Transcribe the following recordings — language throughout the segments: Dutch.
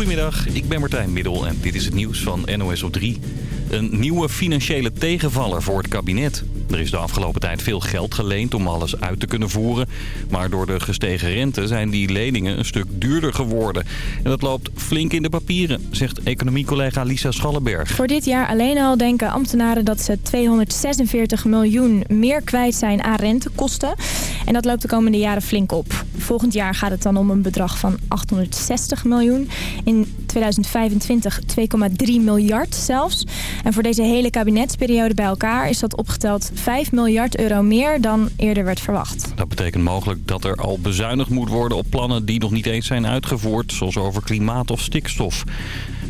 Goedemiddag, ik ben Martijn Middel en dit is het nieuws van NOS op 3. Een nieuwe financiële tegenvaller voor het kabinet. Er is de afgelopen tijd veel geld geleend om alles uit te kunnen voeren. Maar door de gestegen rente zijn die leningen een stuk duurder geworden. En dat loopt flink in de papieren, zegt economiecollega Lisa Schallenberg. Voor dit jaar alleen al denken ambtenaren dat ze 246 miljoen meer kwijt zijn aan rentekosten. En dat loopt de komende jaren flink op. Volgend jaar gaat het dan om een bedrag van 860 miljoen. In 2025 2,3 miljard zelfs. En voor deze hele kabinetsperiode bij elkaar is dat opgeteld 5 miljard euro meer dan eerder werd verwacht. Dat betekent mogelijk dat er al bezuinigd moet worden op plannen die nog niet eens zijn uitgevoerd, zoals over klimaat of stikstof.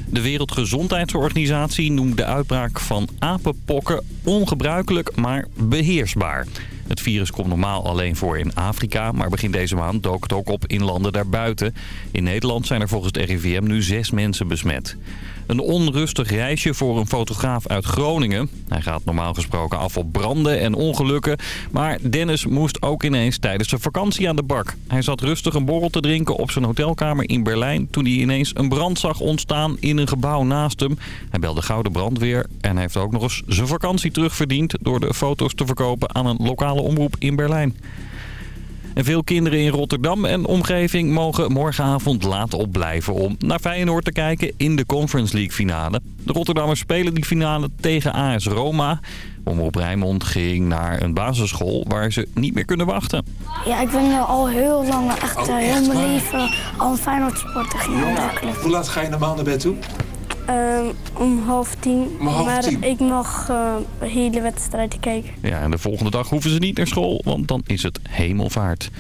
De Wereldgezondheidsorganisatie noemt de uitbraak van apenpokken ongebruikelijk, maar beheersbaar. Het virus komt normaal alleen voor in Afrika, maar begin deze maand dook het ook op in landen daarbuiten. In Nederland zijn er volgens het RIVM nu zes mensen besmet. Een onrustig reisje voor een fotograaf uit Groningen. Hij gaat normaal gesproken af op branden en ongelukken. Maar Dennis moest ook ineens tijdens zijn vakantie aan de bak. Hij zat rustig een borrel te drinken op zijn hotelkamer in Berlijn... toen hij ineens een brand zag ontstaan in een gebouw naast hem. Hij belde gouden brandweer en heeft ook nog eens zijn vakantie terugverdiend... door de foto's te verkopen aan een lokale omroep in Berlijn. En veel kinderen in Rotterdam en omgeving mogen morgenavond laat opblijven om naar Feyenoord te kijken in de Conference League finale. De Rotterdammers spelen die finale tegen AS Roma. Omroep Rijnmond ging naar een basisschool waar ze niet meer kunnen wachten. Ja, ik ben hier al heel lang, echt, uh, heel mijn leven, al een Feyenoord supporter. Hoe laat ga je normaal naar bed toe? Ehm, om half tien. Om half maar tien? ik mag uh, de hele wedstrijd kijken. Ja, en de volgende dag hoeven ze niet naar school, want dan is het hemelvaart.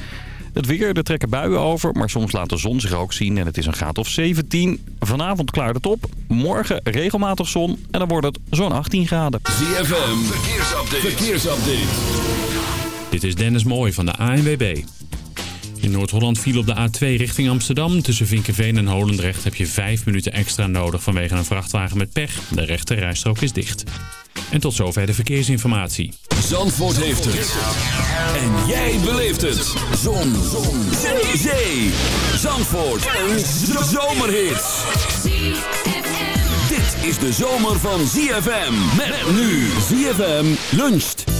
Het weer, er trekken buien over, maar soms laat de zon zich ook zien en het is een graad of 17. Vanavond klaart het op, morgen regelmatig zon en dan wordt het zo'n 18 graden. ZFM, verkeersupdate. verkeersupdate. Dit is Dennis Mooij van de ANWB. In Noord-Holland viel op de A2 richting Amsterdam. Tussen Vinkenveen en Holendrecht heb je 5 minuten extra nodig vanwege een vrachtwagen met pech. De rechte rijstrook is dicht. En tot zover de verkeersinformatie. Zandvoort heeft het. En jij beleeft het. Zon. Zon. Zee. Zee. Zandvoort. Een zomerhit. Dit is de zomer van ZFM. Met nu ZFM luncht.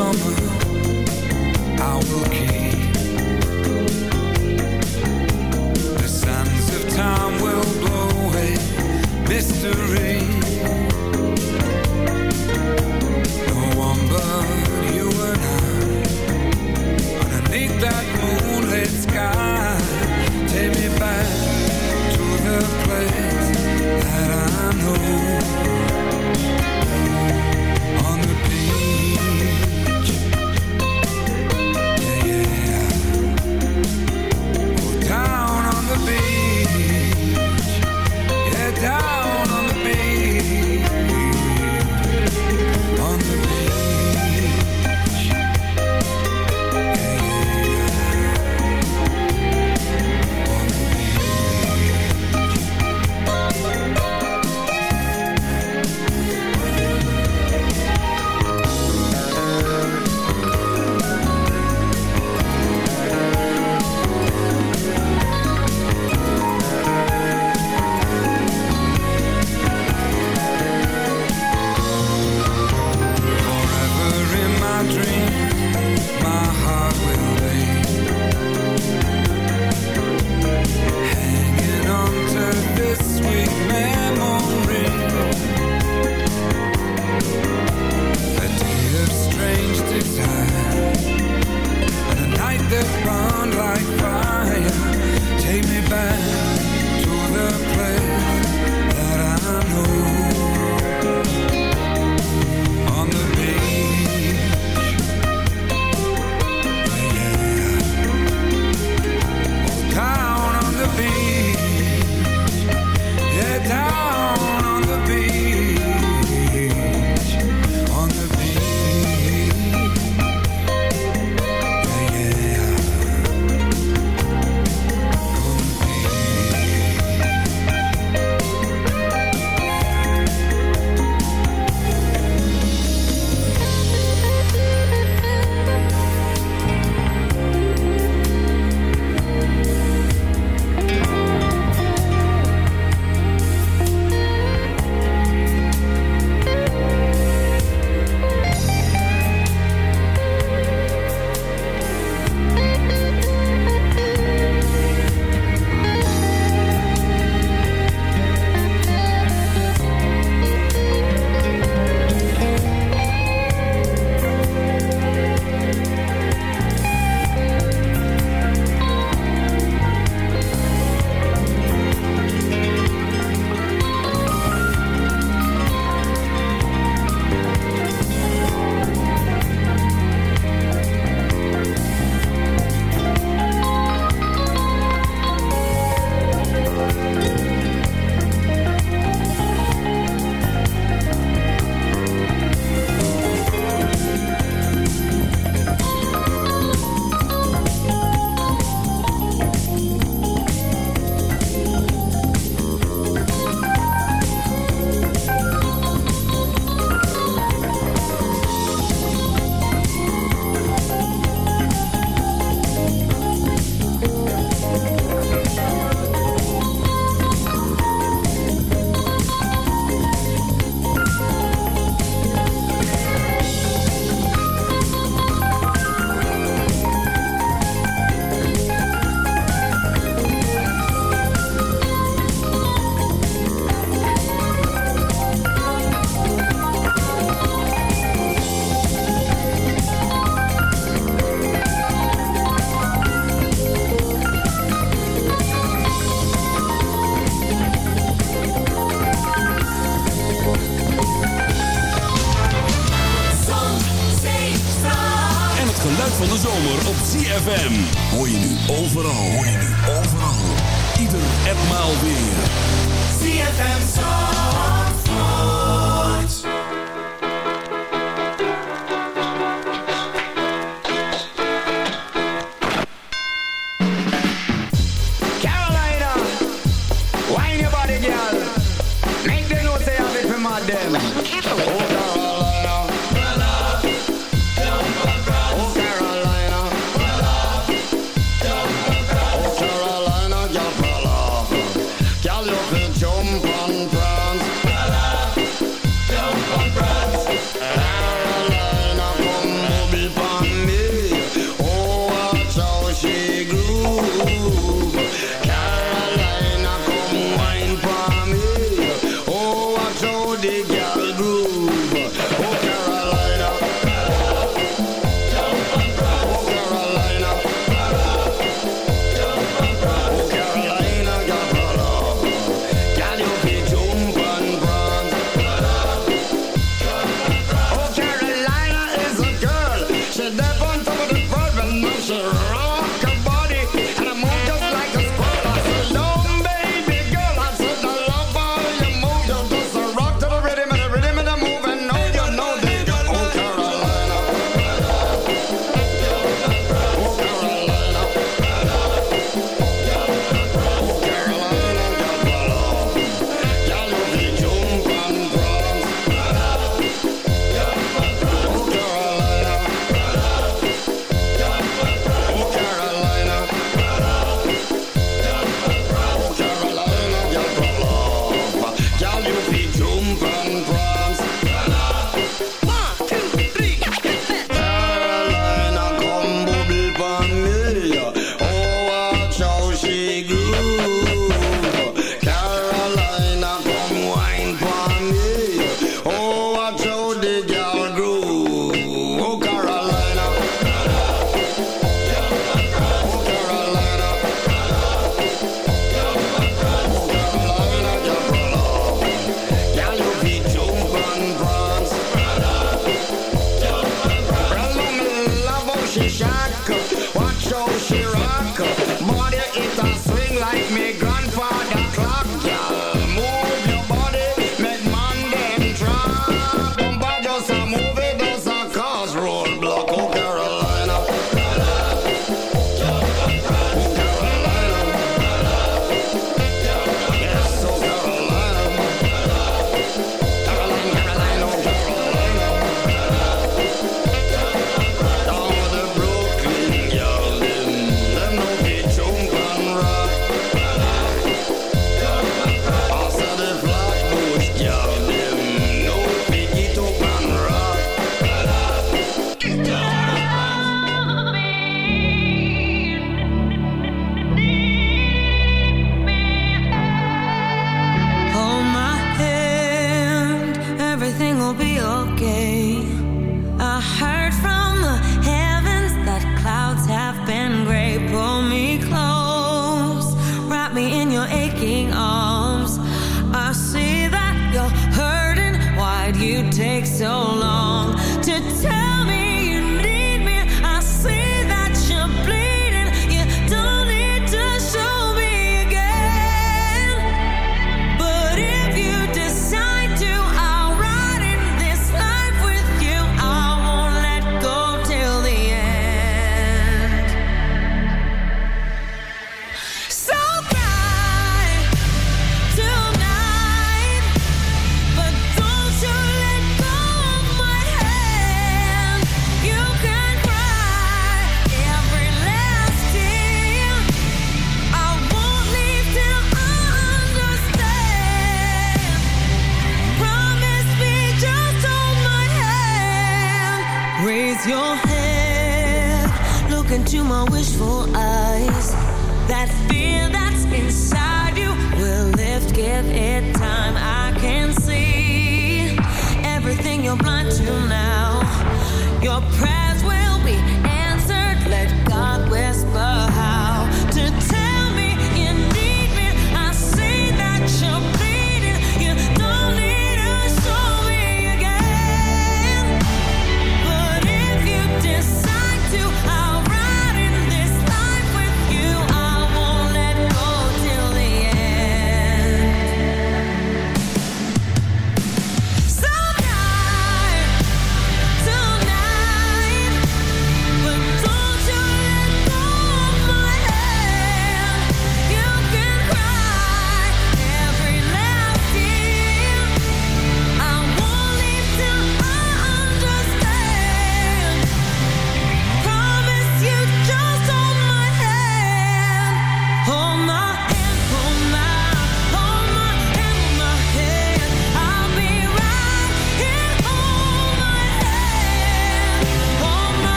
summer I will keep The sands of time will blow away mystery. No one but you and I Underneath that moonlit sky Take me back to the place that I know.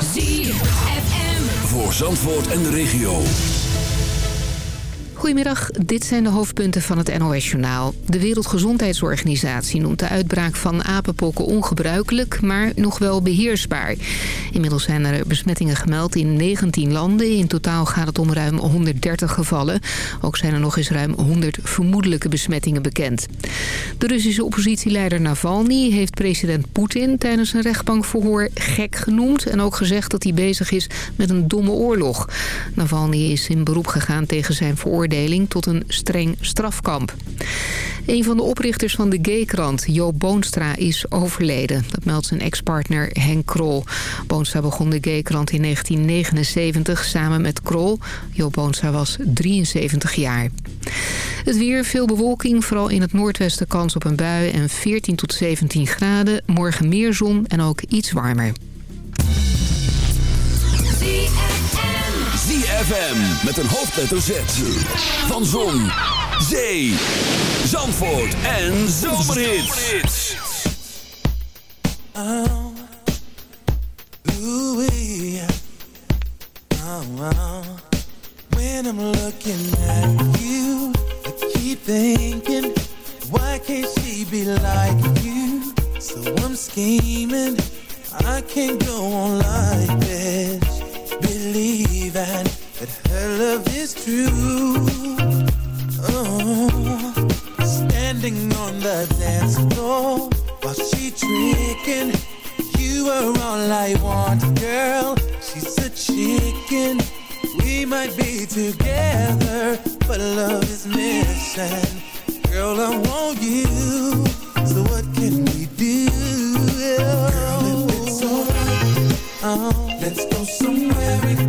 ZFM. Voor Zandvoort en de regio. Goedemiddag, dit zijn de hoofdpunten van het NOS-journaal. De Wereldgezondheidsorganisatie noemt de uitbraak van apenpokken ongebruikelijk, maar nog wel beheersbaar. Inmiddels zijn er besmettingen gemeld in 19 landen. In totaal gaat het om ruim 130 gevallen. Ook zijn er nog eens ruim 100 vermoedelijke besmettingen bekend. De Russische oppositieleider Navalny heeft president Poetin tijdens een rechtbankverhoor gek genoemd... en ook gezegd dat hij bezig is met een domme oorlog. Navalny is in beroep gegaan tegen zijn veroordeling tot een streng strafkamp. Een van de oprichters van de gaykrant, Joop Boonstra, is overleden. Dat meldt zijn ex-partner Henk Krol. Boonstra begon de gaykrant in 1979 samen met Krol. Joop Boonstra was 73 jaar. Het weer, veel bewolking, vooral in het noordwesten kans op een bui en 14 tot 17 graden. Morgen meer zon en ook iets warmer. ZFM met een hoofdletter Z. Van Zon, Zee, Zandvoort en Zomerhits. Oh, ooh-wee. Oh, oh. When I'm looking at you, I keep thinking, why can't she be like you? So I'm scheming, I can't go on like this. Believing that her love is true. Oh, standing on the dance floor while she tricking. You are all I want, girl. She's a chicken. We might be together, but love is missing. Girl, I want you. So what can we do? Girl, if it's alright, oh, let's go somewhere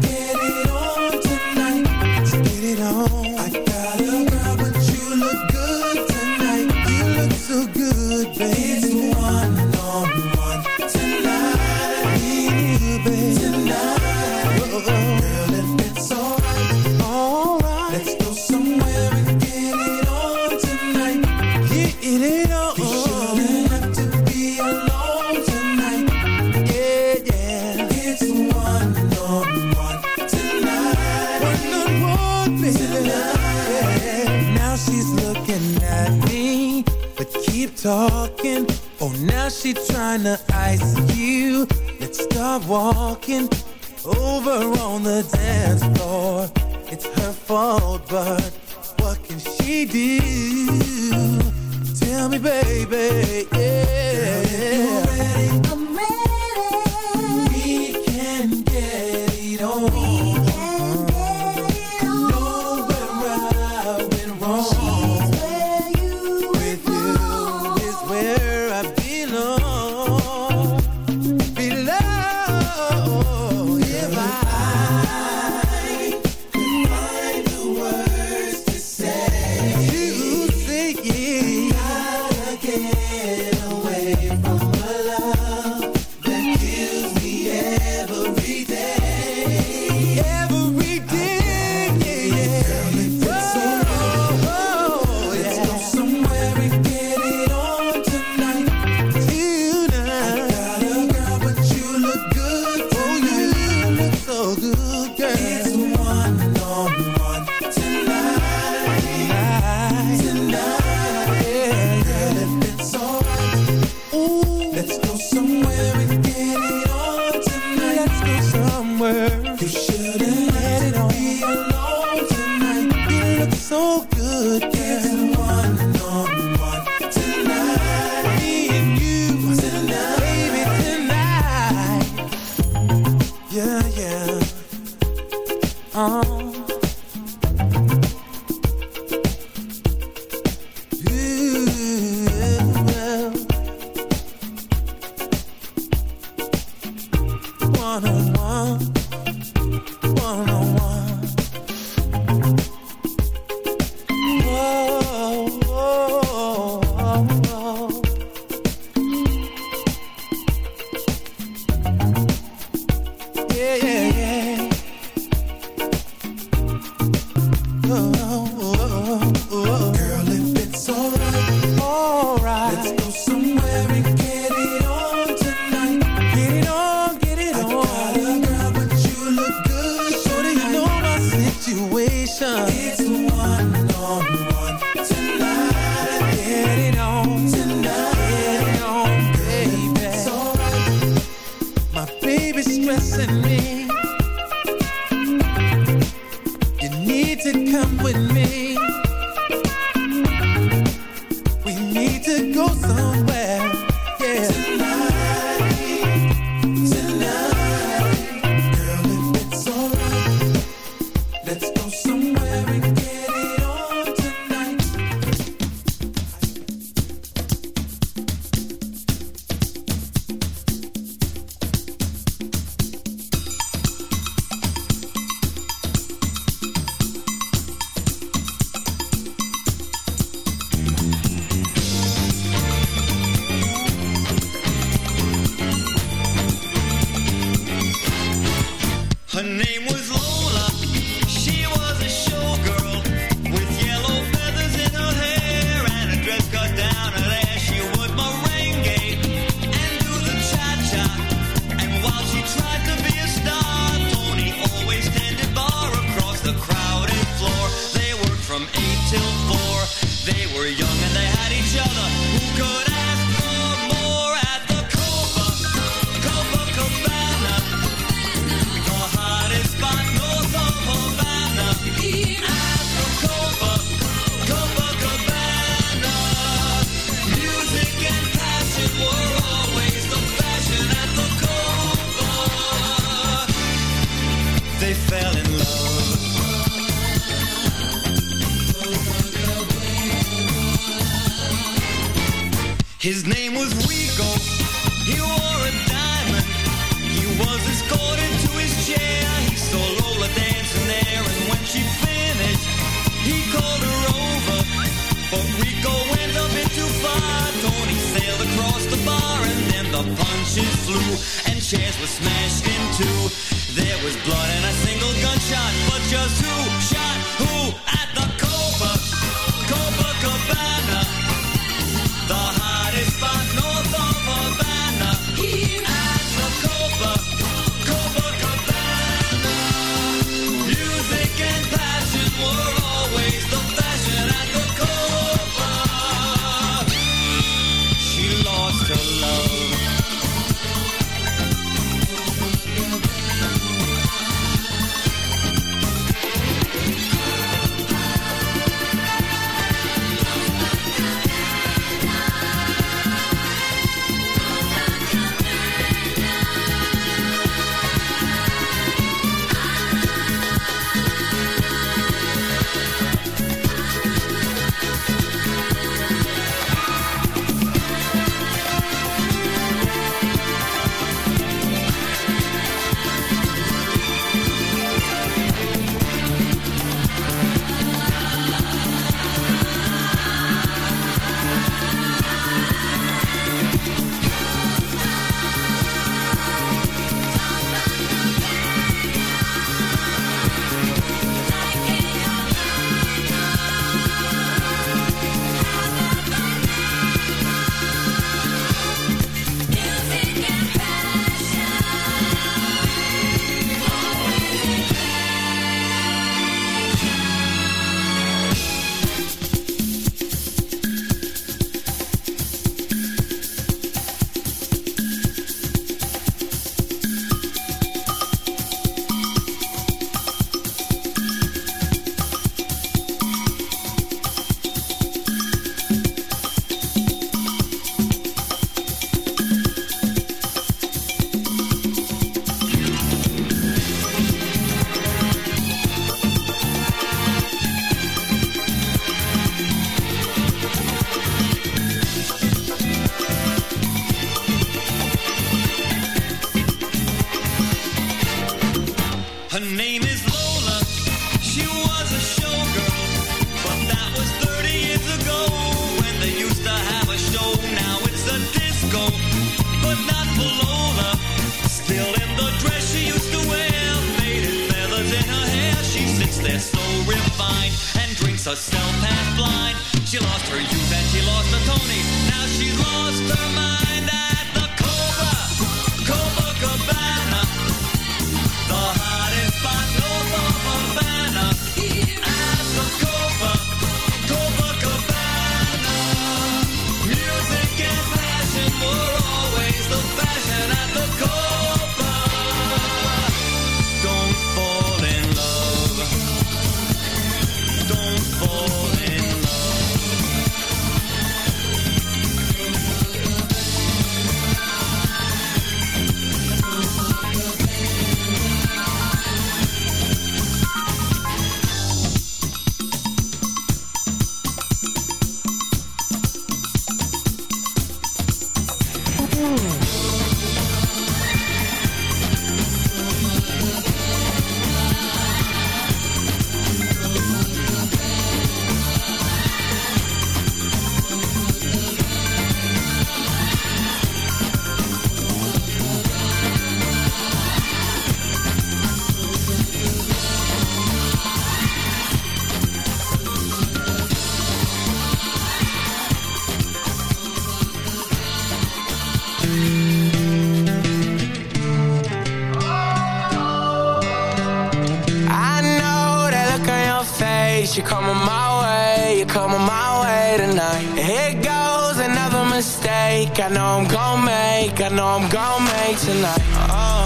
face. You're coming my way, you're coming my way tonight. Here goes another mistake. I know I'm gon' make, I know I'm gon' make tonight. Oh,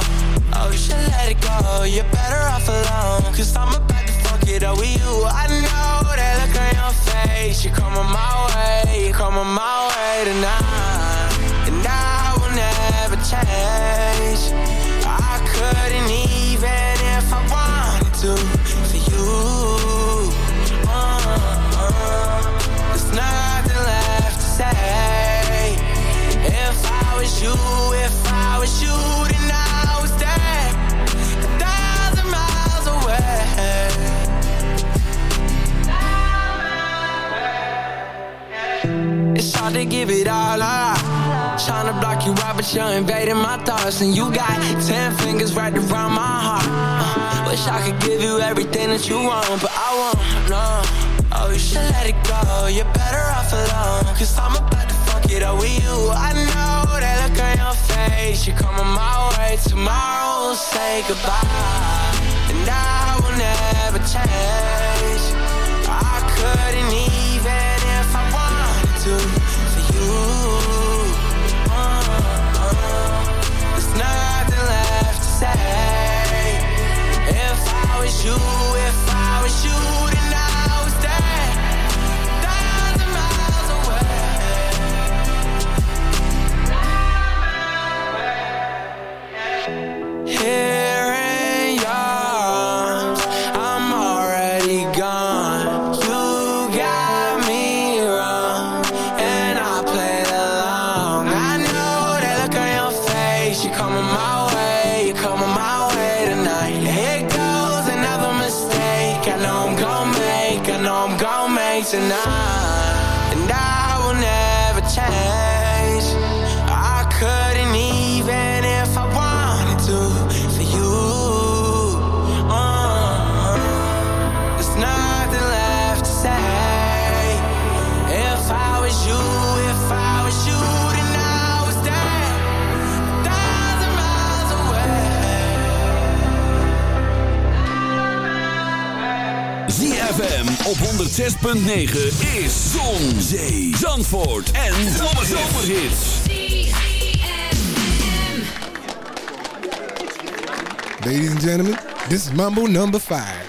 oh, you should let it go. You're better off alone. Cause I'm about to fuck it up with you. I know that look on your face. You're coming my way, you're coming my way tonight. And I will never change. I couldn't even if I wanted to for you. Nothing left to say. If I was you, if I was you, then I was there, a thousand miles away. It's hard to give it all up. Trying to block you out, but you're invading my thoughts. And you got ten fingers right around my heart. Uh, wish I could give you everything that you want, but I won't. No. Oh, you should let it go. You're better off alone. Cause I'm about to fuck it up with you. I know that look on your face. You're coming my way. Tomorrow we'll say goodbye. And I will never change. I couldn't even if I wanted to for you. Uh, uh, there's nothing left to say. If I was you, if I was you, tonight, op 106.9 is Zon, Zee, Zandvoort en Zomerhits. Ladies and gentlemen, this is Mambo number 5.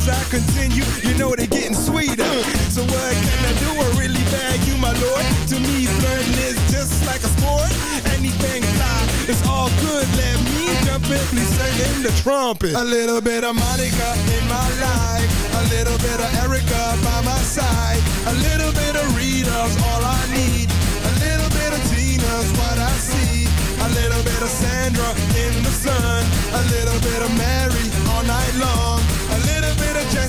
As I continue, you know they're getting sweeter. So what can I do? I really bag you, my lord. To me, flirting is just like a sport. Anything fly, it's all good. Let me jump in, please sing in the trumpet. A little bit of Monica in my life. A little bit of Erica by my side. A little bit of Rita's all I need. A little bit of Tina's what I see. A little bit of Sandra in the sun. A little bit of Mary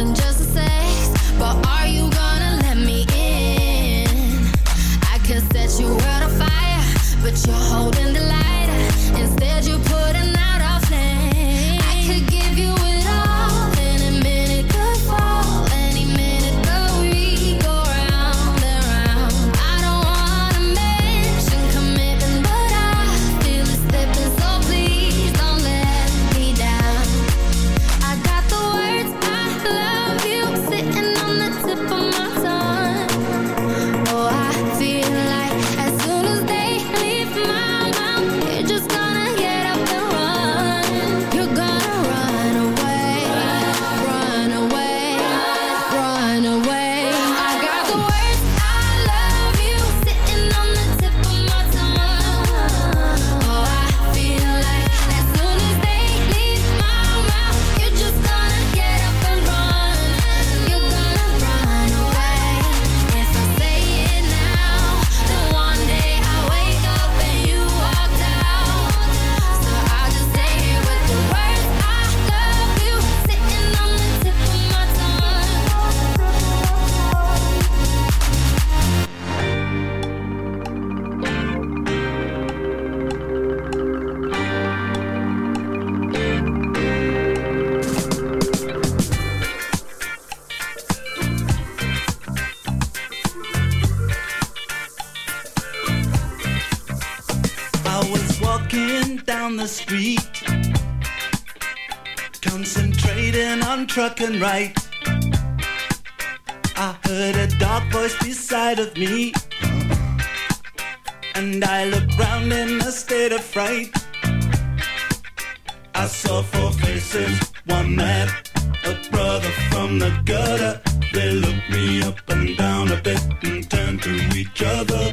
and just In a state of fright. I saw four faces, one man, a brother from the gutter. They looked me up and down a bit and turned to each other.